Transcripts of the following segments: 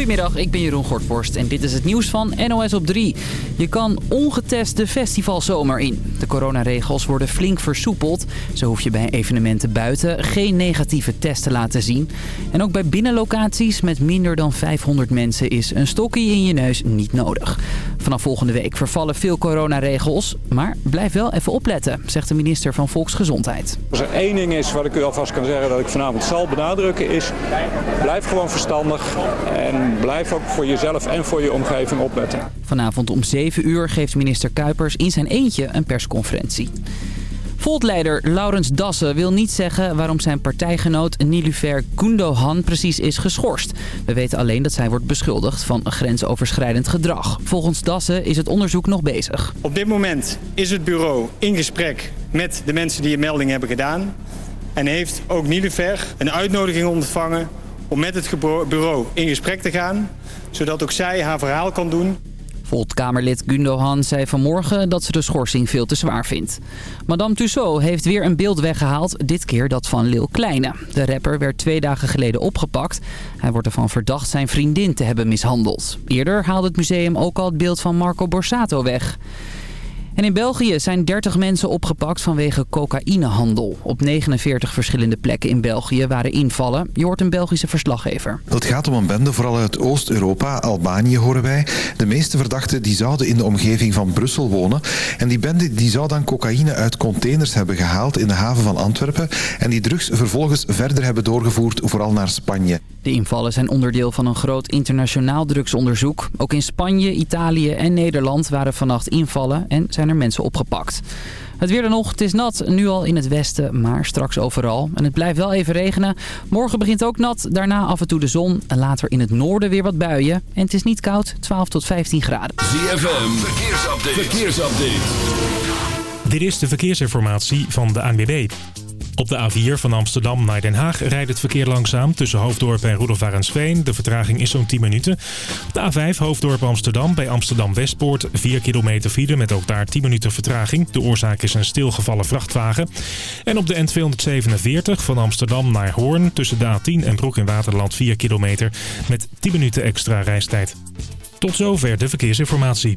Goedemiddag, ik ben Jeroen Gortvorst en dit is het nieuws van NOS op 3. Je kan ongetest de festivalzomer in. De coronaregels worden flink versoepeld. Zo hoef je bij evenementen buiten geen negatieve test te laten zien. En ook bij binnenlocaties met minder dan 500 mensen is een stokkie in je neus niet nodig. Vanaf volgende week vervallen veel coronaregels. Maar blijf wel even opletten, zegt de minister van Volksgezondheid. Als er één ding is wat ik u alvast kan zeggen dat ik vanavond zal benadrukken is... blijf gewoon verstandig en blijf ook voor jezelf en voor je omgeving opletten. Vanavond om 7 uur geeft minister Kuipers in zijn eentje een persconferentie. Voltleider Laurens Dassen wil niet zeggen waarom zijn partijgenoot Nilufer Gundogan precies is geschorst. We weten alleen dat zij wordt beschuldigd van grensoverschrijdend gedrag. Volgens Dassen is het onderzoek nog bezig. Op dit moment is het bureau in gesprek met de mensen die een melding hebben gedaan. En heeft ook Nilufer een uitnodiging ontvangen om met het bureau in gesprek te gaan. Zodat ook zij haar verhaal kan doen Volt-Kamerlid Gundogan zei vanmorgen dat ze de schorsing veel te zwaar vindt. Madame Tussaud heeft weer een beeld weggehaald, dit keer dat van Lil Kleine. De rapper werd twee dagen geleden opgepakt. Hij wordt ervan verdacht zijn vriendin te hebben mishandeld. Eerder haalde het museum ook al het beeld van Marco Borsato weg. En in België zijn 30 mensen opgepakt vanwege cocaïnehandel. Op 49 verschillende plekken in België waren invallen. Je hoort een Belgische verslaggever. Het gaat om een bende vooral uit Oost-Europa, Albanië horen wij. De meeste verdachten die zouden in de omgeving van Brussel wonen. En die bende die zou dan cocaïne uit containers hebben gehaald in de haven van Antwerpen. En die drugs vervolgens verder hebben doorgevoerd, vooral naar Spanje. De invallen zijn onderdeel van een groot internationaal drugsonderzoek. Ook in Spanje, Italië en Nederland waren vannacht invallen en zijn er mensen opgepakt. Het weer dan nog. Het is nat, nu al in het westen, maar straks overal. En het blijft wel even regenen. Morgen begint ook nat, daarna af en toe de zon. En later in het noorden weer wat buien. En het is niet koud, 12 tot 15 graden. ZFM, verkeersupdate. verkeersupdate. Dit is de verkeersinformatie van de ANWB. Op de A4 van Amsterdam naar Den Haag rijdt het verkeer langzaam tussen Hoofddorp en Roelofarensveen. De vertraging is zo'n 10 minuten. De A5 Hoofddorp Amsterdam bij Amsterdam Westpoort 4 kilometer file met ook daar 10 minuten vertraging. De oorzaak is een stilgevallen vrachtwagen. En op de N247 van Amsterdam naar Hoorn tussen de A10 en Broek in Waterland 4 kilometer met 10 minuten extra reistijd. Tot zover de verkeersinformatie.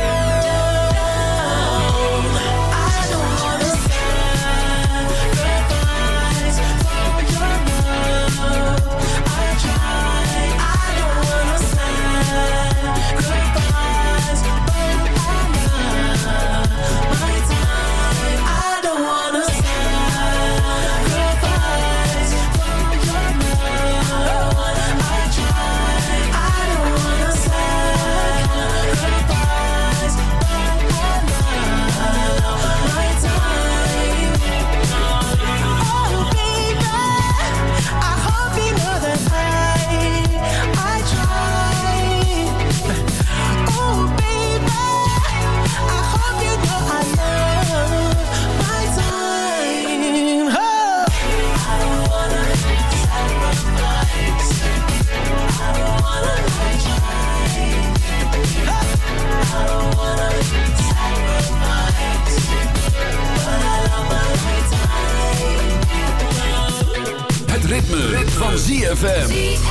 ZFM.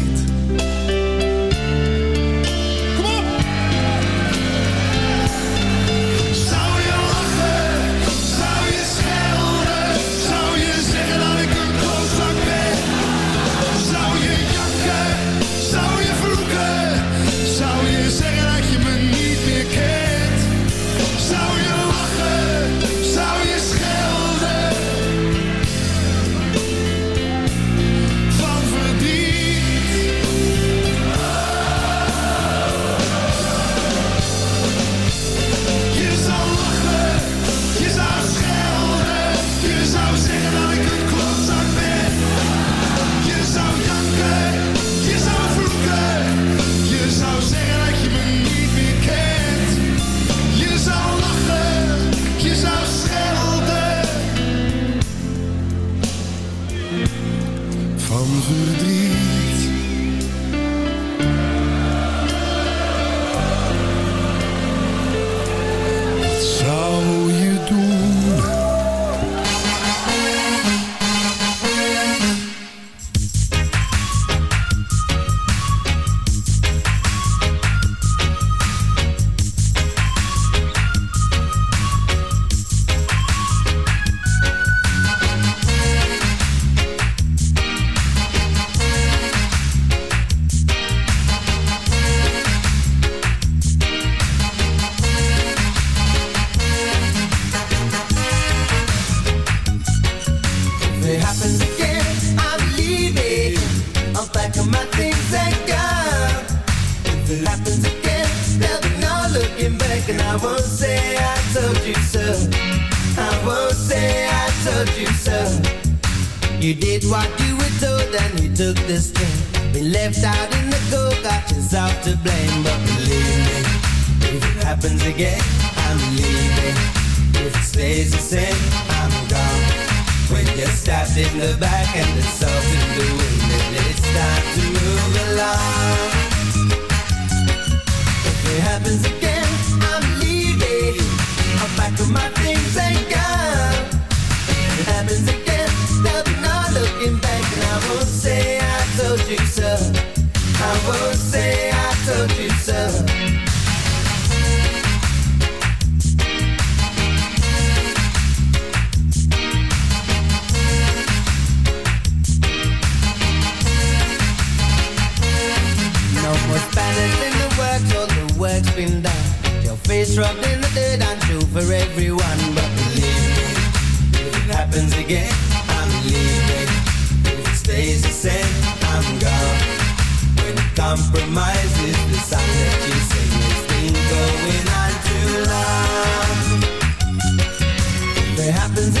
Happens again, I'm leaving. If it stays the same, I'm gone. When you're stabbed in the back and the salt in the wind, then it's time to move along. If it happens again, I'm leaving. I'm back with my things and gone. If it happens again, there'll be no looking back, and I won't say I told you so. I won't say I told you so. Work's been done. Your face rubbed in the dirt, I'm true for everyone. But believe me, if it happens again, I'm leaving. If it stays the same, I'm gone. When compromise is the song that you sing, it's been going on too long. If it happens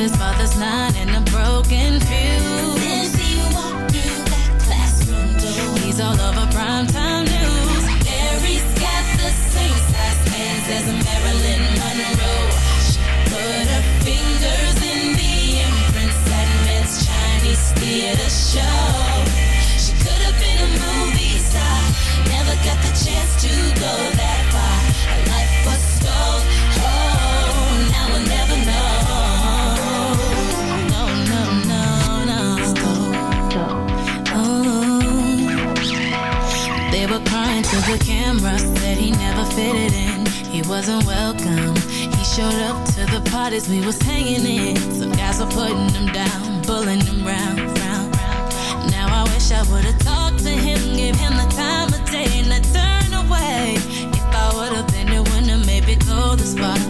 his father's nine and a broken fuse. Since he walked through that classroom door. He's all over primetime news. Mary's got the same size hands as Marilyn Monroe. She put her fingers in the imprints that Miss Chinese steer the show. She could have been a movie star, never got the chance to go that to the camera, said he never fitted in. He wasn't welcome. He showed up to the parties we was hanging in. Some guys were putting him down, pulling him round, round, round. Now I wish I would've talked to him, give him the time of day, and I turn away. If I would've been the winner, maybe go the spot. He might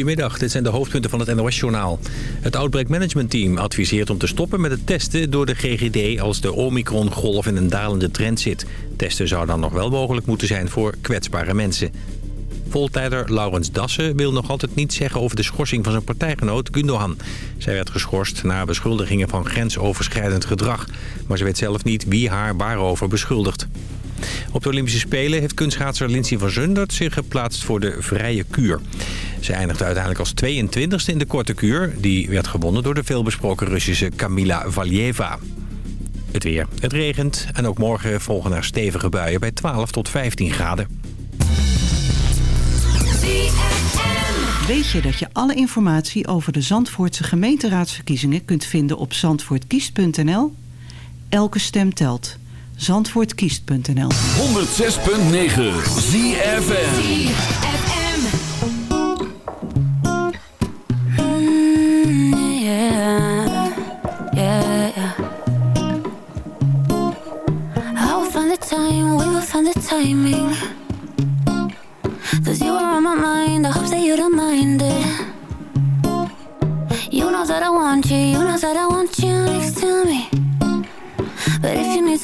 Goedemiddag, dit zijn de hoofdpunten van het NOS-journaal. Het Outbreak Management Team adviseert om te stoppen met het testen... door de GGD als de Omicron-golf in een dalende trend zit. Testen zou dan nog wel mogelijk moeten zijn voor kwetsbare mensen. Voltijder Laurens Dassen wil nog altijd niets zeggen over de schorsing van zijn partijgenoot Gundogan. Zij werd geschorst na beschuldigingen van grensoverschrijdend gedrag. Maar ze weet zelf niet wie haar waarover beschuldigt. Op de Olympische Spelen heeft kunstschaatser Lindsay van Zundert zich geplaatst voor de vrije kuur. Ze eindigde uiteindelijk als 22e in de korte kuur. Die werd gewonnen door de veelbesproken Russische Kamila Valieva. Het weer. Het regent en ook morgen volgen er stevige buien bij 12 tot 15 graden. Weet je dat je alle informatie over de Zandvoortse gemeenteraadsverkiezingen kunt vinden op zandvoortkiest.nl? Elke stem telt. Zandvoortkiest.nl 106.9 ZFM. yeah, yeah, yeah. I will find the time, we will find the timing. Cause you are on my mind, I hope that you don't mind it. You know that I want you, you know that I want you next to me.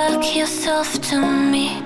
back yourself to me.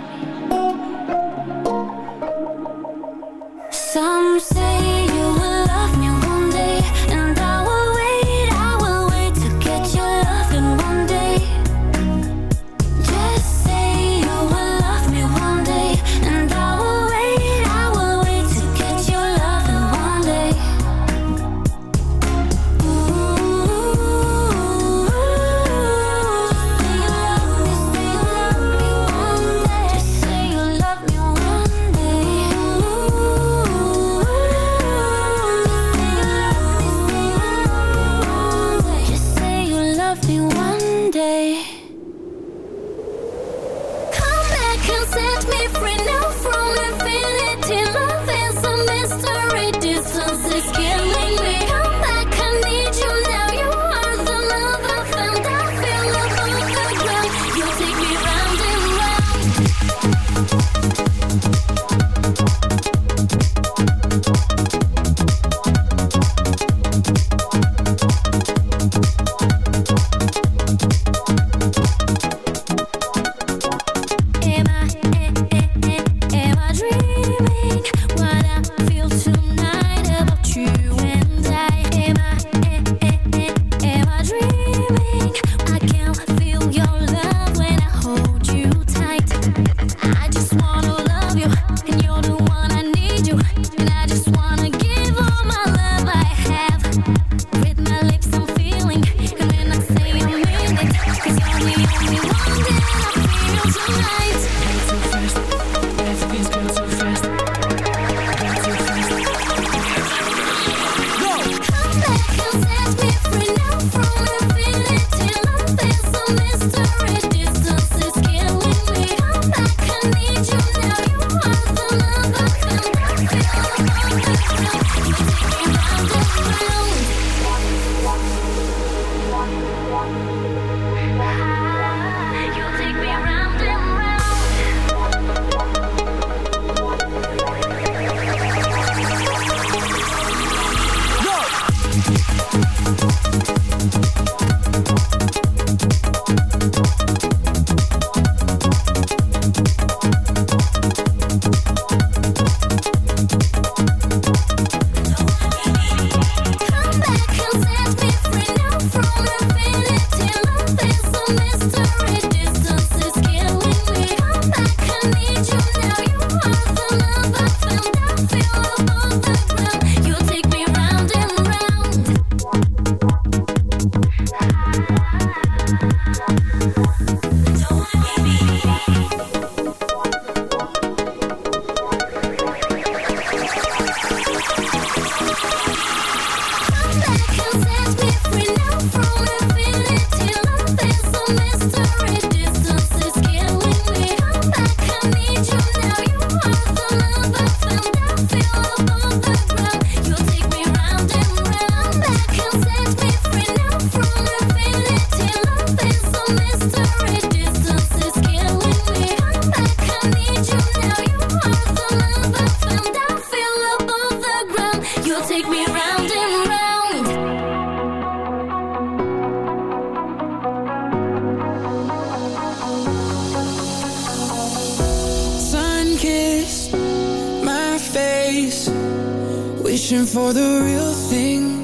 For the real thing.